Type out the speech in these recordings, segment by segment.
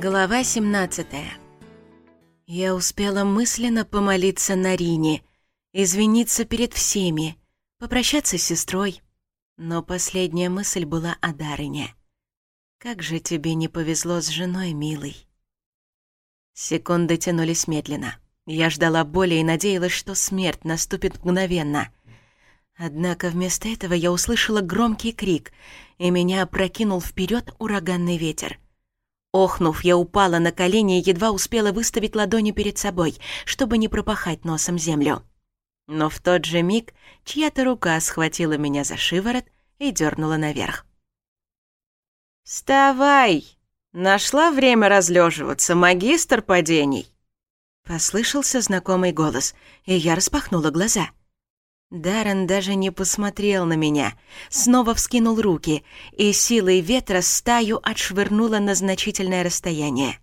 Глава 17 Я успела мысленно помолиться Нарине, извиниться перед всеми, попрощаться с сестрой. Но последняя мысль была о Дарыне. «Как же тебе не повезло с женой, милый!» Секунды тянулись медленно. Я ждала боли и надеялась, что смерть наступит мгновенно. Однако вместо этого я услышала громкий крик, и меня опрокинул вперед ураганный ветер — Охнув, я упала на колени и едва успела выставить ладони перед собой, чтобы не пропахать носом землю. Но в тот же миг чья-то рука схватила меня за шиворот и дернула наверх. «Вставай! Нашла время разлеживаться, магистр падений!» Послышался знакомый голос, и я распахнула глаза — Даррен даже не посмотрел на меня, снова вскинул руки, и силой ветра стаю отшвырнула на значительное расстояние.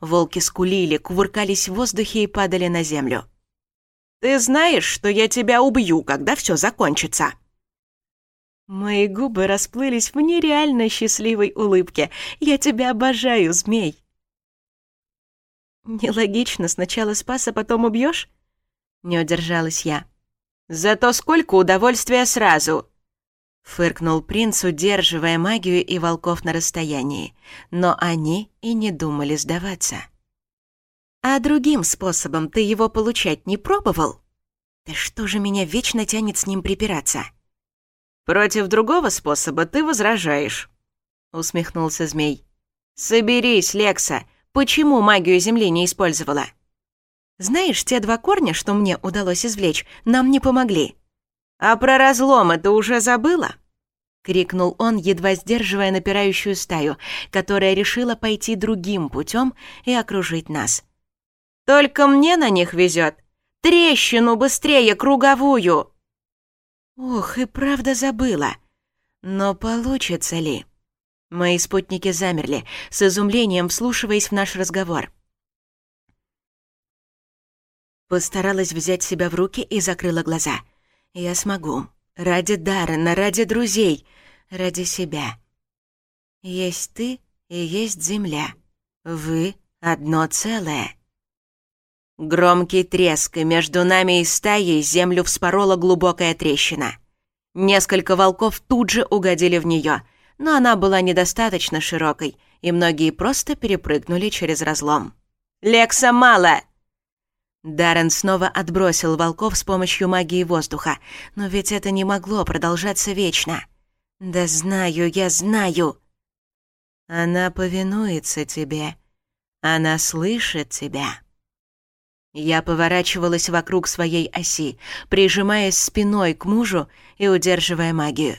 Волки скулили, кувыркались в воздухе и падали на землю. «Ты знаешь, что я тебя убью, когда все закончится!» Мои губы расплылись в нереально счастливой улыбке. «Я тебя обожаю, змей!» «Нелогично, сначала спас, а потом убьешь? Не удержалась я. Зато сколько удовольствия сразу!» Фыркнул принц, удерживая магию и волков на расстоянии, но они и не думали сдаваться. «А другим способом ты его получать не пробовал?» «Да что же меня вечно тянет с ним припираться?» «Против другого способа ты возражаешь», — усмехнулся змей. «Соберись, Лекса, почему магию Земли не использовала?» Знаешь, те два корня, что мне удалось извлечь, нам не помогли». «А про разломы ты уже забыла?» — крикнул он, едва сдерживая напирающую стаю, которая решила пойти другим путем и окружить нас. «Только мне на них везет! Трещину быстрее, круговую!» Ох, и правда забыла. Но получится ли? Мои спутники замерли, с изумлением вслушиваясь в наш разговор. Постаралась взять себя в руки и закрыла глаза. «Я смогу. Ради Даррена, ради друзей, ради себя. Есть ты и есть земля. Вы — одно целое». Громкий треск, и между нами и стаей землю вспорола глубокая трещина. Несколько волков тут же угодили в нее, но она была недостаточно широкой, и многие просто перепрыгнули через разлом. «Лекса мало!» Даррен снова отбросил волков с помощью магии воздуха, но ведь это не могло продолжаться вечно. «Да знаю, я знаю!» «Она повинуется тебе. Она слышит тебя». Я поворачивалась вокруг своей оси, прижимаясь спиной к мужу и удерживая магию.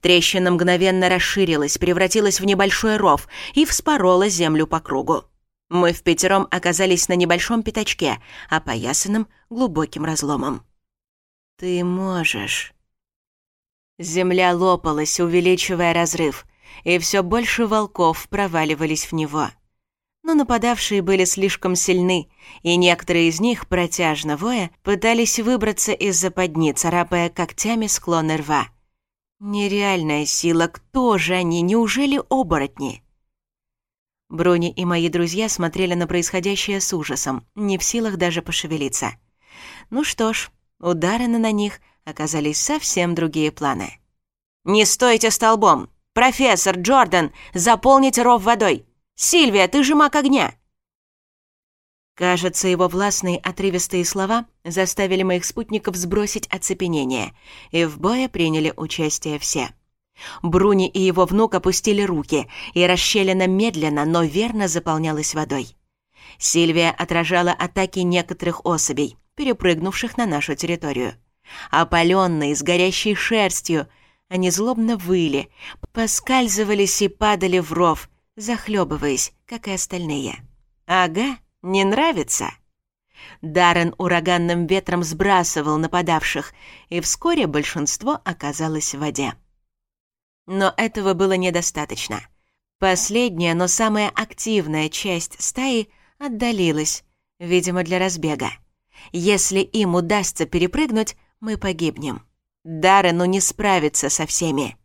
Трещина мгновенно расширилась, превратилась в небольшой ров и вспорола землю по кругу. Мы в пятером оказались на небольшом пятачке, опоясанном глубоким разломом. «Ты можешь». Земля лопалась, увеличивая разрыв, и все больше волков проваливались в него. Но нападавшие были слишком сильны, и некоторые из них, протяжно воя, пытались выбраться из западни, царапая когтями склоны рва. Нереальная сила, кто же они, неужели оборотни? Брони и мои друзья смотрели на происходящее с ужасом, не в силах даже пошевелиться. Ну что ж, у на них оказались совсем другие планы. «Не стойте столбом! Профессор Джордан, заполните ров водой! Сильвия, ты же маг огня!» Кажется, его властные отрывистые слова заставили моих спутников сбросить оцепенение, и в бое приняли участие все. Бруни и его внук опустили руки, и расщелина медленно, но верно заполнялась водой. Сильвия отражала атаки некоторых особей, перепрыгнувших на нашу территорию. Опаленные, с горящей шерстью, они злобно выли, поскальзывались и падали в ров, захлебываясь, как и остальные. «Ага, не нравится?» Даррен ураганным ветром сбрасывал нападавших, и вскоре большинство оказалось в воде. Но этого было недостаточно. Последняя, но самая активная часть стаи отдалилась, видимо, для разбега. Если им удастся перепрыгнуть, мы погибнем. Даррену не справится со всеми.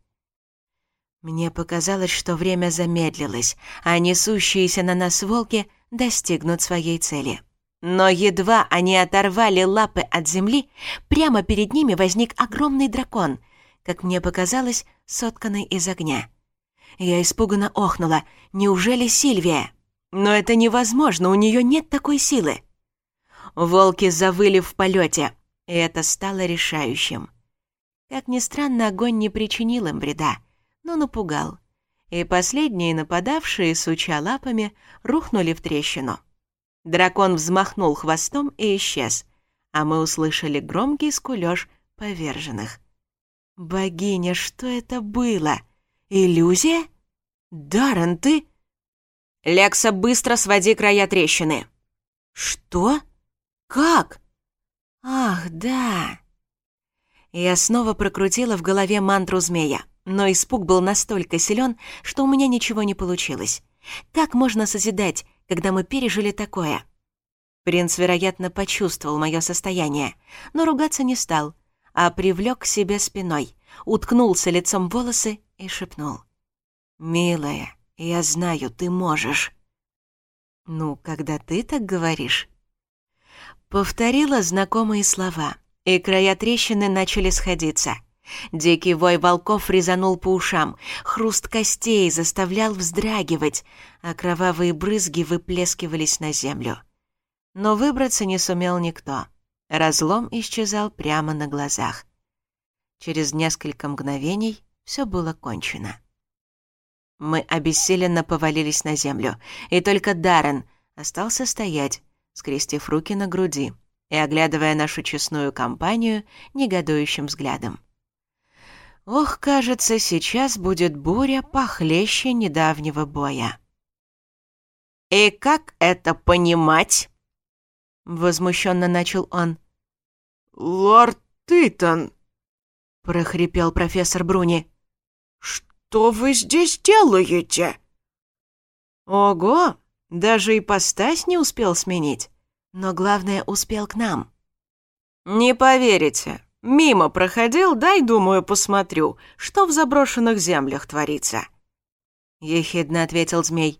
Мне показалось, что время замедлилось, а несущиеся на нас волки достигнут своей цели. Но едва они оторвали лапы от земли, прямо перед ними возник огромный дракон, как мне показалось, сотканной из огня. Я испуганно охнула. «Неужели Сильвия?» «Но это невозможно, у нее нет такой силы!» Волки завыли в полете, и это стало решающим. Как ни странно, огонь не причинил им вреда, но напугал. И последние нападавшие, суча лапами, рухнули в трещину. Дракон взмахнул хвостом и исчез, а мы услышали громкий скулёж поверженных. Богиня, что это было? Иллюзия? Даррен, ты... Лекса, быстро своди края трещины. Что? Как? Ах, да. Я снова прокрутила в голове мантру змея, но испуг был настолько силен, что у меня ничего не получилось. Как можно созидать, когда мы пережили такое? Принц, вероятно, почувствовал мое состояние, но ругаться не стал, а привлёк к себе спиной, уткнулся лицом в волосы и шепнул. «Милая, я знаю, ты можешь». «Ну, когда ты так говоришь...» Повторила знакомые слова, и края трещины начали сходиться. Дикий вой волков резанул по ушам, хруст костей заставлял вздрагивать, а кровавые брызги выплескивались на землю. Но выбраться не сумел никто. Разлом исчезал прямо на глазах. Через несколько мгновений все было кончено. Мы обессиленно повалились на землю, и только Даррен остался стоять, скрестив руки на груди и оглядывая нашу честную компанию негодующим взглядом. Ох, кажется, сейчас будет буря похлеще недавнего боя. «И как это понимать?» Возмущенно начал он. «Лорд Титон!» — прохрипел профессор Бруни. «Что вы здесь делаете?» «Ого! Даже и постась не успел сменить. Но главное, успел к нам». «Не поверите. Мимо проходил, дай, думаю, посмотрю, что в заброшенных землях творится». Ехидно ответил змей.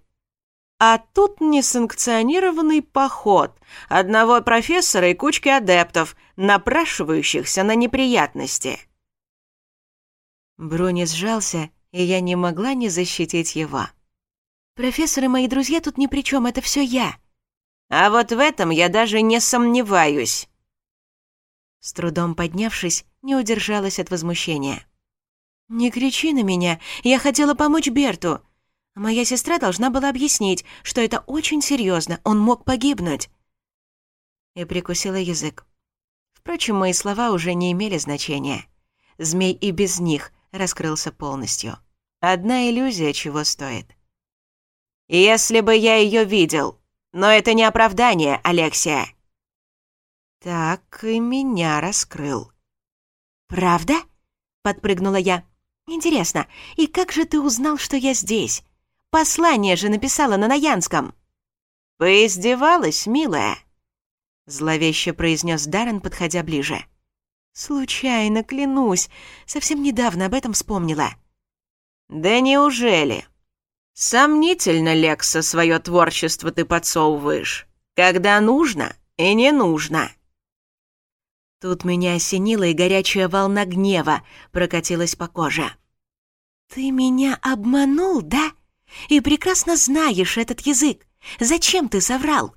А тут несанкционированный поход одного профессора и кучки адептов, напрашивающихся на неприятности. Бруни сжался, и я не могла не защитить его. «Профессор и мои друзья тут ни при чем, это все я». «А вот в этом я даже не сомневаюсь». С трудом поднявшись, не удержалась от возмущения. «Не кричи на меня, я хотела помочь Берту. Моя сестра должна была объяснить, что это очень серьезно, он мог погибнуть. И прикусила язык. Впрочем, мои слова уже не имели значения. Змей и без них раскрылся полностью. Одна иллюзия чего стоит. «Если бы я ее видел! Но это не оправдание, Алексия!» Так и меня раскрыл. «Правда?» — подпрыгнула я. «Интересно, и как же ты узнал, что я здесь?» Послание же написала на Наянском». «Поиздевалась, милая?» Зловеще произнес Даррен, подходя ближе. «Случайно, клянусь, совсем недавно об этом вспомнила». «Да неужели? Сомнительно, Лекса, свое творчество ты подсовываешь. Когда нужно и не нужно». Тут меня осенила и горячая волна гнева прокатилась по коже. «Ты меня обманул, да?» и прекрасно знаешь этот язык. Зачем ты соврал?»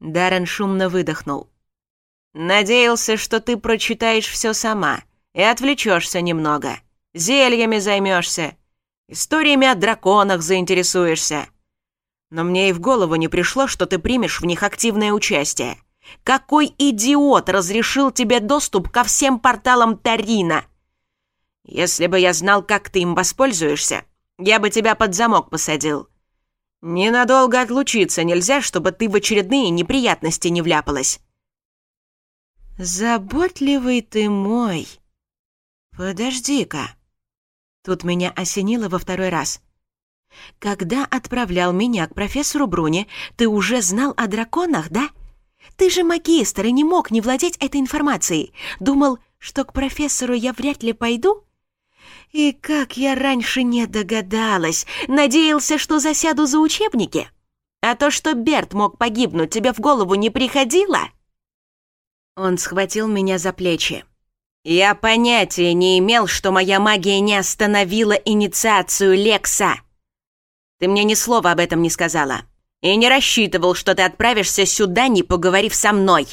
Даррен шумно выдохнул. «Надеялся, что ты прочитаешь все сама и отвлечешься немного. Зельями займешься, историями о драконах заинтересуешься. Но мне и в голову не пришло, что ты примешь в них активное участие. Какой идиот разрешил тебе доступ ко всем порталам Тарина? Если бы я знал, как ты им воспользуешься, я бы тебя под замок посадил. Ненадолго отлучиться нельзя, чтобы ты в очередные неприятности не вляпалась. Заботливый ты мой. Подожди-ка. Тут меня осенило во второй раз. Когда отправлял меня к профессору Бруни, ты уже знал о драконах, да? Ты же магистр и не мог не владеть этой информацией. Думал, что к профессору я вряд ли пойду? И как я раньше не догадалась, надеялся, что засяду за учебники. А то, что Берт мог погибнуть, тебе в голову не приходило? Он схватил меня за плечи. Я понятия не имел, что моя магия не остановила инициацию Лекса. Ты мне ни слова об этом не сказала. И не рассчитывал, что ты отправишься сюда, не поговорив со мной.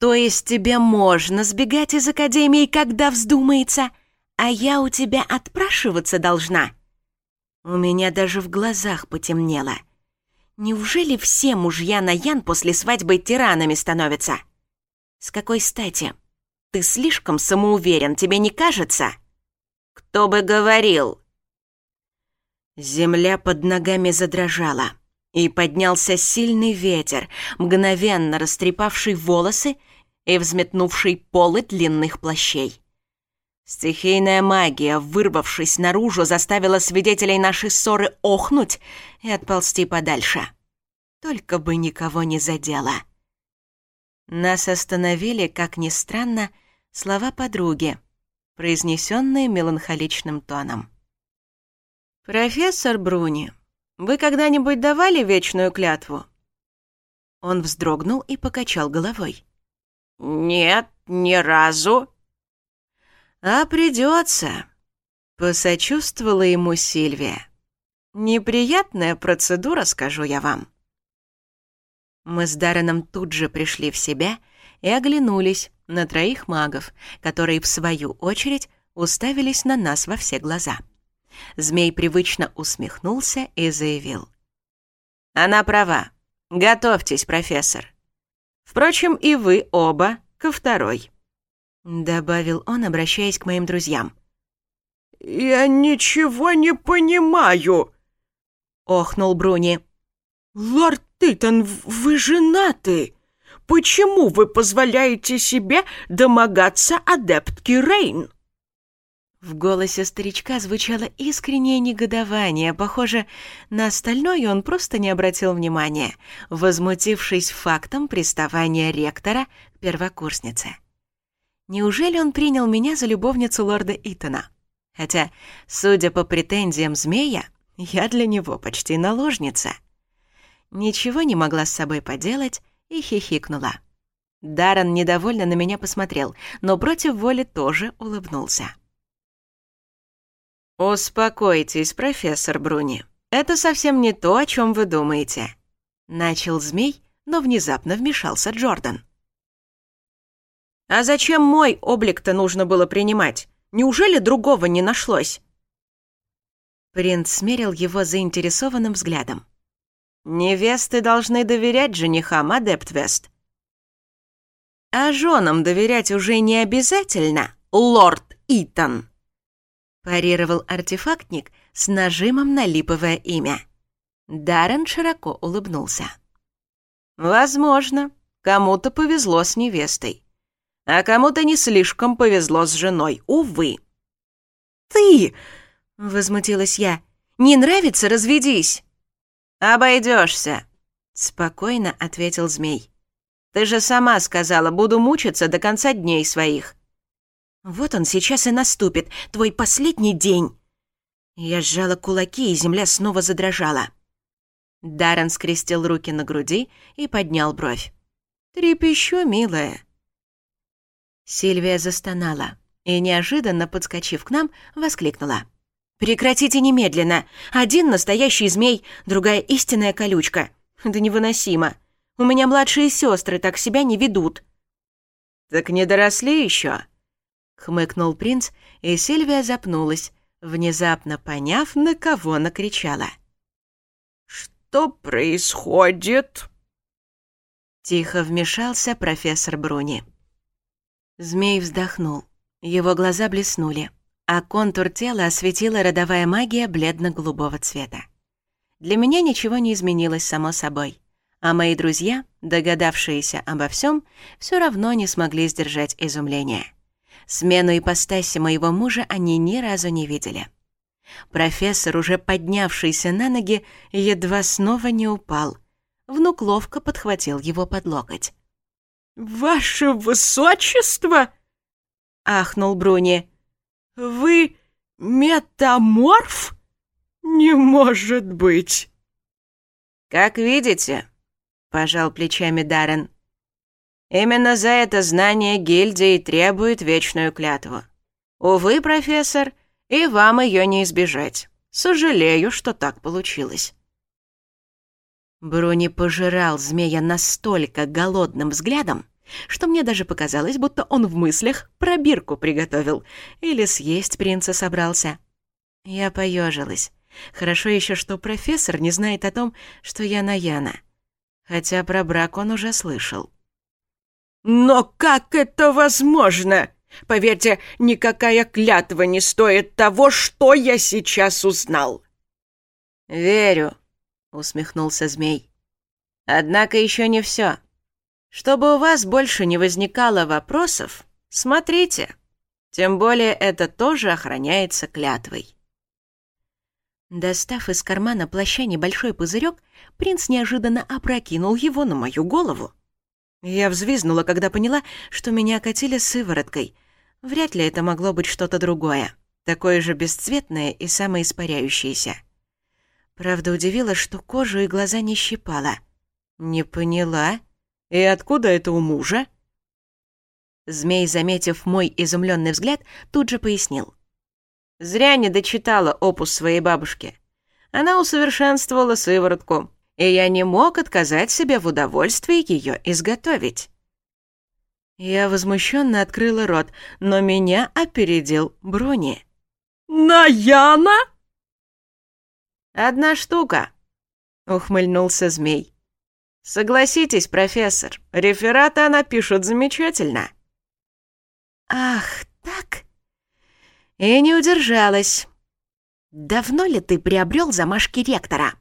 То есть тебе можно сбегать из Академии, когда вздумается?» а я у тебя отпрашиваться должна». У меня даже в глазах потемнело. Неужели все мужья на Ян после свадьбы тиранами становятся? С какой стати? Ты слишком самоуверен, тебе не кажется? Кто бы говорил? Земля под ногами задрожала, и поднялся сильный ветер, мгновенно растрепавший волосы и взметнувший полы длинных плащей. Стихийная магия, вырвавшись наружу, заставила свидетелей нашей ссоры охнуть и отползти подальше. Только бы никого не задело. Нас остановили, как ни странно, слова подруги, произнесенные меланхоличным тоном. «Профессор Бруни, вы когда-нибудь давали вечную клятву?» Он вздрогнул и покачал головой. «Нет, ни разу», «А придется», — посочувствовала ему Сильвия. «Неприятная процедура, скажу я вам». Мы с Дарреном тут же пришли в себя и оглянулись на троих магов, которые, в свою очередь, уставились на нас во все глаза. Змей привычно усмехнулся и заявил. «Она права. Готовьтесь, профессор. Впрочем, и вы оба ко второй» добавил он, обращаясь к моим друзьям. «Я ничего не понимаю!» — охнул Бруни. «Лорд Титон, вы женаты! Почему вы позволяете себе домогаться адептки Рейн?» В голосе старичка звучало искреннее негодование. Похоже, на остальное он просто не обратил внимания, возмутившись фактом приставания ректора к первокурснице. Неужели он принял меня за любовницу лорда Итона? Хотя, судя по претензиям змея, я для него почти наложница. Ничего не могла с собой поделать и хихикнула. Даррен недовольно на меня посмотрел, но против воли тоже улыбнулся. «Успокойтесь, профессор Бруни. Это совсем не то, о чем вы думаете», — начал змей, но внезапно вмешался Джордан. А зачем мой облик-то нужно было принимать? Неужели другого не нашлось?» Принц смерил его заинтересованным взглядом. «Невесты должны доверять женихам, адепт Вест». «А женам доверять уже не обязательно, лорд Итан», парировал артефактник с нажимом на липовое имя. Даррен широко улыбнулся. «Возможно, кому-то повезло с невестой. А кому-то не слишком повезло с женой, увы». «Ты!» — возмутилась я. «Не нравится? Разведись!» «Обойдёшься!» — спокойно ответил змей. «Ты же сама сказала, буду мучиться до конца дней своих». «Вот он сейчас и наступит, твой последний день!» Я сжала кулаки, и земля снова задрожала. Даррен скрестил руки на груди и поднял бровь. «Трепещу, милая. Сильвия застонала и, неожиданно подскочив к нам, воскликнула. «Прекратите немедленно! Один настоящий змей, другая истинная колючка! Да невыносимо! У меня младшие сестры так себя не ведут!» «Так не доросли еще? хмыкнул принц, и Сильвия запнулась, внезапно поняв, на кого накричала. «Что происходит?» Тихо вмешался профессор Бруни. Змей вздохнул. Его глаза блеснули, а контур тела осветила родовая магия бледно-голубого цвета. Для меня ничего не изменилось само собой, а мои друзья, догадавшиеся обо всем, все равно не смогли сдержать изумления. Смену ипостаси моего мужа они ни разу не видели. Профессор, уже поднявшийся на ноги, едва снова не упал. Внук ловко подхватил его под локоть. «Ваше высочество!» — ахнул Бруни. «Вы метаморф? Не может быть!» «Как видите», — пожал плечами Даррен. «Именно за это знание гильдии требует вечную клятву. Увы, профессор, и вам ее не избежать. Сожалею, что так получилось». Бруни пожирал змея настолько голодным взглядом, что мне даже показалось, будто он в мыслях пробирку приготовил или съесть принца собрался. Я поежилась. Хорошо еще, что профессор не знает о том, что я Наяна. Хотя про брак он уже слышал. «Но как это возможно? Поверьте, никакая клятва не стоит того, что я сейчас узнал». «Верю», усмехнулся змей. Однако еще не все. Чтобы у вас больше не возникало вопросов, смотрите. Тем более это тоже охраняется клятвой. Достав из кармана плаща небольшой пузырек, принц неожиданно опрокинул его на мою голову. Я взвизгнула, когда поняла, что меня окатили сывороткой. Вряд ли это могло быть что-то другое, такое же бесцветное и самоиспаряющееся. Правда, удивила, что кожу и глаза не щипала. «Не поняла. И откуда это у мужа?» Змей, заметив мой изумленный взгляд, тут же пояснил. «Зря не дочитала опус своей бабушки. Она усовершенствовала сыворотку, и я не мог отказать себе в удовольствии ее изготовить». Я возмущенно открыла рот, но меня опередил Бруни. «Наяна?» «Одна штука», — ухмыльнулся змей. «Согласитесь, профессор, рефераты она пишет замечательно». «Ах, так?» И не удержалась. «Давно ли ты приобрел замашки ректора?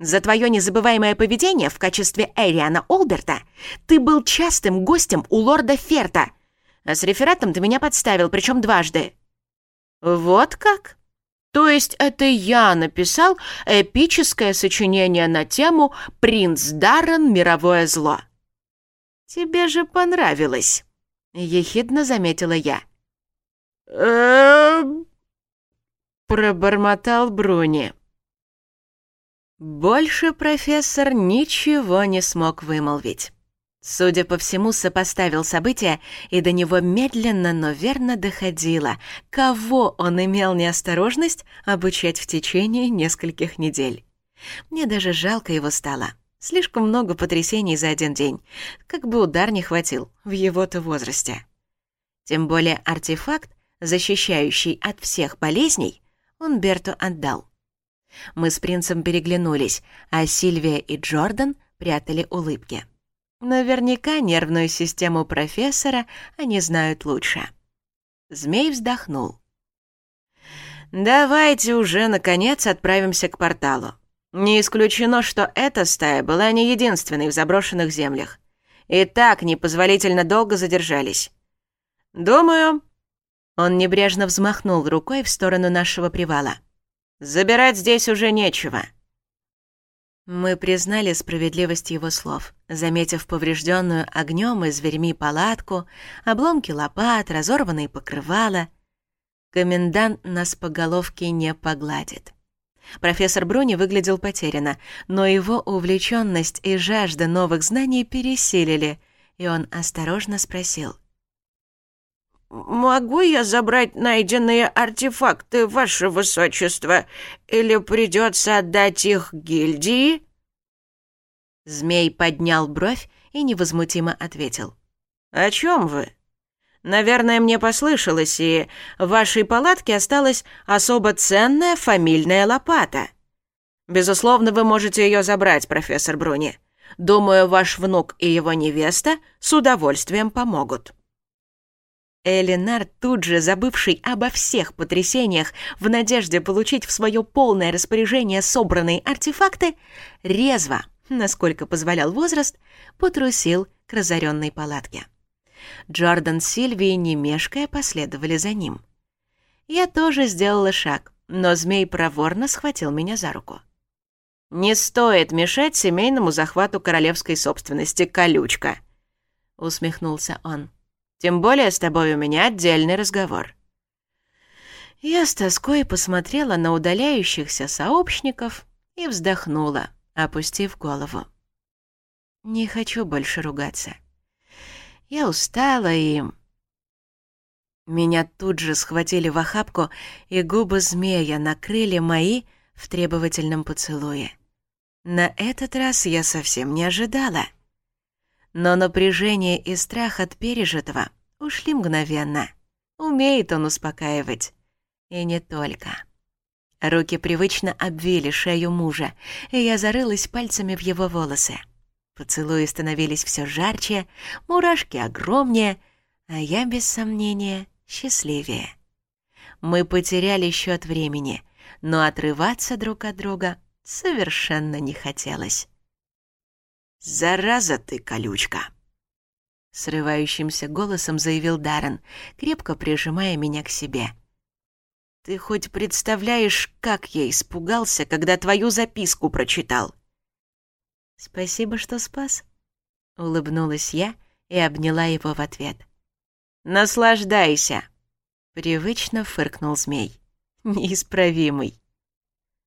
За твое незабываемое поведение в качестве Эриана Олберта ты был частым гостем у лорда Ферта, а с рефератом ты меня подставил, причем дважды». «Вот как?» То есть это я написал эпическое сочинение на тему «Принц Даррен. Мировое зло». «Тебе же понравилось», — ехидно заметила я. Эм. пробормотал Бруни. Больше профессор ничего не смог вымолвить. Судя по всему, сопоставил события, и до него медленно, но верно доходило, кого он имел неосторожность обучать в течение нескольких недель. Мне даже жалко его стало. Слишком много потрясений за один день. Как бы удар не хватил в его-то возрасте. Тем более артефакт, защищающий от всех болезней, он Берту отдал. Мы с принцем переглянулись, а Сильвия и Джордан прятали улыбки. Наверняка нервную систему профессора они знают лучше. Змей вздохнул. «Давайте уже, наконец, отправимся к порталу. Не исключено, что эта стая была не единственной в заброшенных землях. И так непозволительно долго задержались. Думаю...» Он небрежно взмахнул рукой в сторону нашего привала. «Забирать здесь уже нечего». Мы признали справедливость его слов, заметив поврежденную огнем и зверьми палатку, обломки лопат, разорванные покрывала. Комендант нас по головке не погладит. Профессор Бруни выглядел потерянно, но его увлеченность и жажда новых знаний пересилили, и он осторожно спросил — «Могу я забрать найденные артефакты, ваше высочество, или придется отдать их гильдии?» Змей поднял бровь и невозмутимо ответил. «О чем вы? Наверное, мне послышалось, и в вашей палатке осталась особо ценная фамильная лопата. Безусловно, вы можете ее забрать, профессор Бруни. Думаю, ваш внук и его невеста с удовольствием помогут». Элинар тут же, забывший обо всех потрясениях, в надежде получить в свое полное распоряжение собранные артефакты, резво, насколько позволял возраст, потрусил к разоренной палатке. Джордан с Сильвией, не мешкая, последовали за ним. Я тоже сделала шаг, но змей проворно схватил меня за руку. «Не стоит мешать семейному захвату королевской собственности, колючка!» — усмехнулся он. — тем более с тобой у меня отдельный разговор». Я с тоской посмотрела на удаляющихся сообщников и вздохнула, опустив голову. «Не хочу больше ругаться. Я устала и...» Меня тут же схватили в охапку, и губы змея накрыли мои в требовательном поцелуе. На этот раз я совсем не ожидала. Но напряжение и страх от пережитого ушли мгновенно. Умеет он успокаивать. И не только. Руки привычно обвили шею мужа, и я зарылась пальцами в его волосы. Поцелуи становились все жарче, мурашки огромнее, а я, без сомнения, счастливее. Мы потеряли счет времени, но отрываться друг от друга совершенно не хотелось. «Зараза ты, колючка!» Срывающимся голосом заявил Даррен, крепко прижимая меня к себе. «Ты хоть представляешь, как я испугался, когда твою записку прочитал?» «Спасибо, что спас», — улыбнулась я и обняла его в ответ. «Наслаждайся!» — привычно фыркнул змей. «Неисправимый!»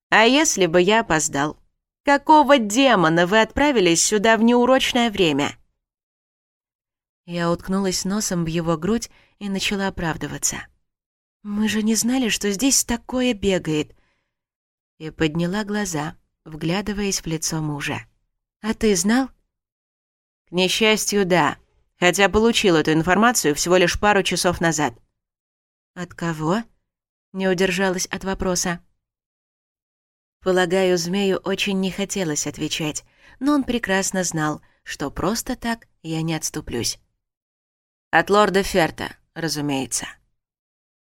«А если бы я опоздал?» Какого демона вы отправились сюда в неурочное время?» Я уткнулась носом в его грудь и начала оправдываться. «Мы же не знали, что здесь такое бегает!» И подняла глаза, вглядываясь в лицо мужа. «А ты знал?» «К несчастью, да. Хотя получил эту информацию всего лишь пару часов назад». «От кого?» — не удержалась от вопроса. Полагаю, змею очень не хотелось отвечать, но он прекрасно знал, что просто так я не отступлюсь. От лорда Ферта, разумеется.